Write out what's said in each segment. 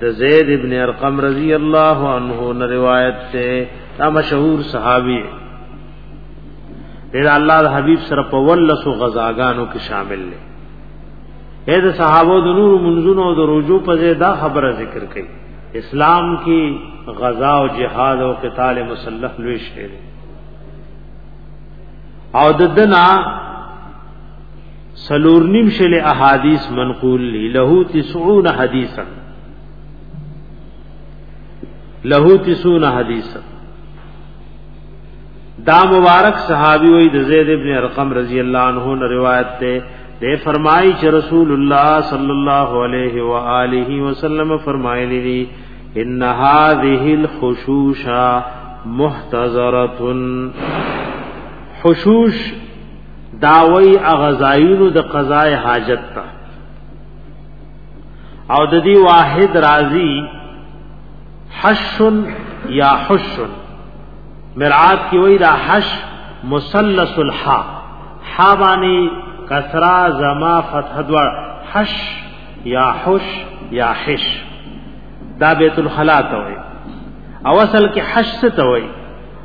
د زید ابن ارقم رضی الله عنه نه روایت ته دا مشهور صحابي ډیر الله د حبیب سره په ولسو غزاګانو کې شامل دي اې د صحابو د نور منځونو او د رجوع په ځای دا خبره ذکر کړي اسلام کې غزا او جهاد او قتال مسلح لوي شعر او د دنا سلور نیم شل احادیث منقول لی له 90 حدیثا له 90 حدیثا دا مبارک صحابی وی د زید ابن ارقم رضی الله عنه نے روایت تے دے فرمائی چ رسول اللہ صلی اللہ علیہ وآلہ وسلم فرمائے لی ان هذه الخشوش محتضرۃ خشوش داوی اغزایونو د قضاء حاجت تا او د دې واحد راضی حش یا حش مرعات کی وای دا حش مثلث الحا حا باندې کسرا زما فتح دوار حش یا حش یا حش دا بیت الخلا ته وای او اصل کې حش څه ته وای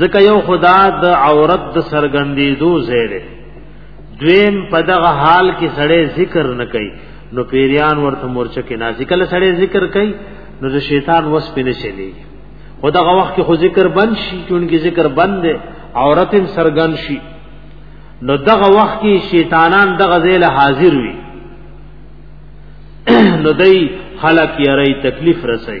ځکه یو خدا د عورت د سرګندې دو زیره دویم په دغه حال کې سړی ذکر نه کوي نو پیریان ورته مورچه کې نازي کله سړی ذکر کوي نو د شیطان وس په نشلی خو دغه وخت کې خو ذکر بند شي چونګې ذکر بند دی عورت هم سرګن شي نو دغه وخت کې شیطانان دغه ځای له حاضر وي نو دای خلق یې رہی تکلیف رسي